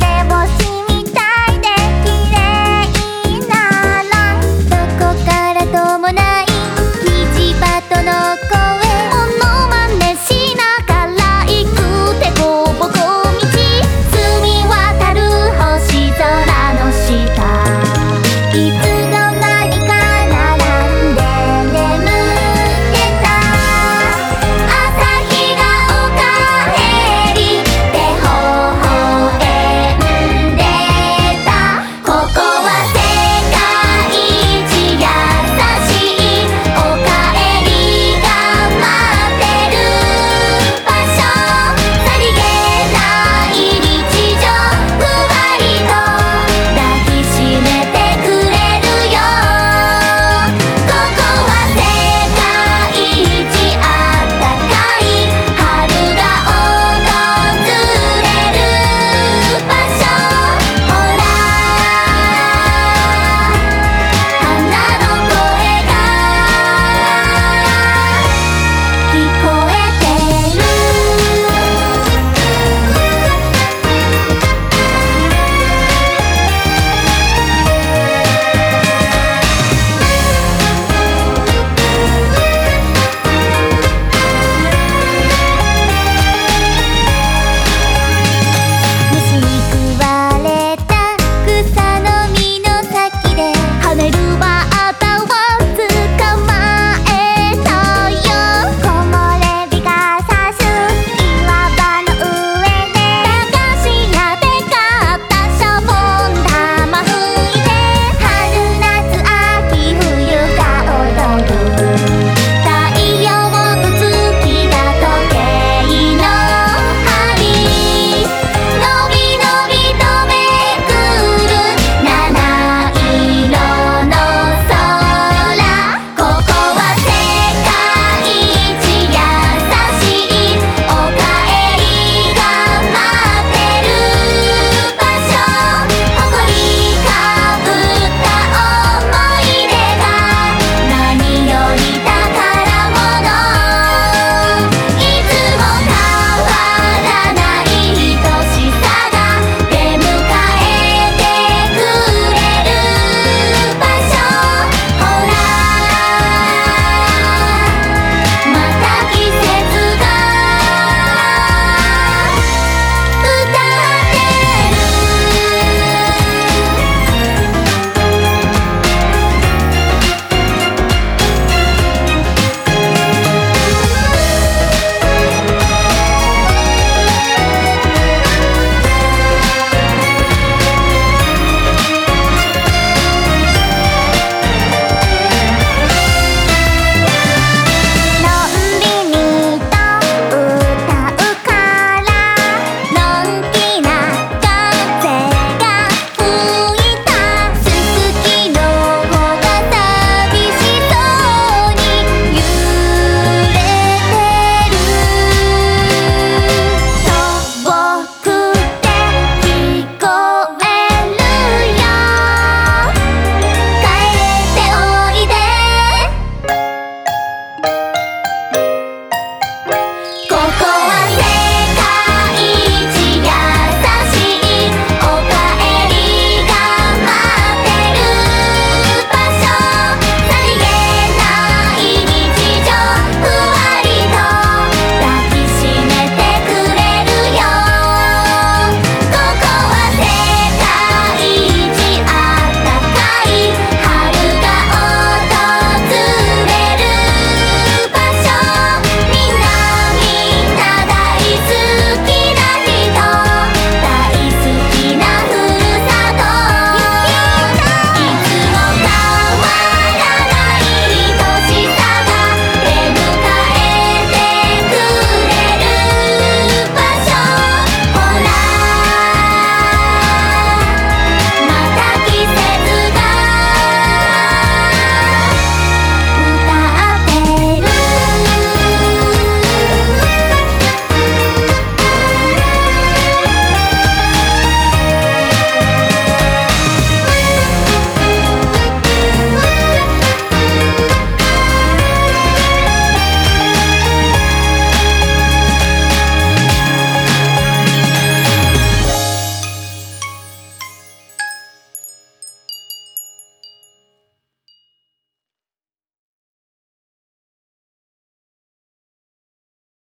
never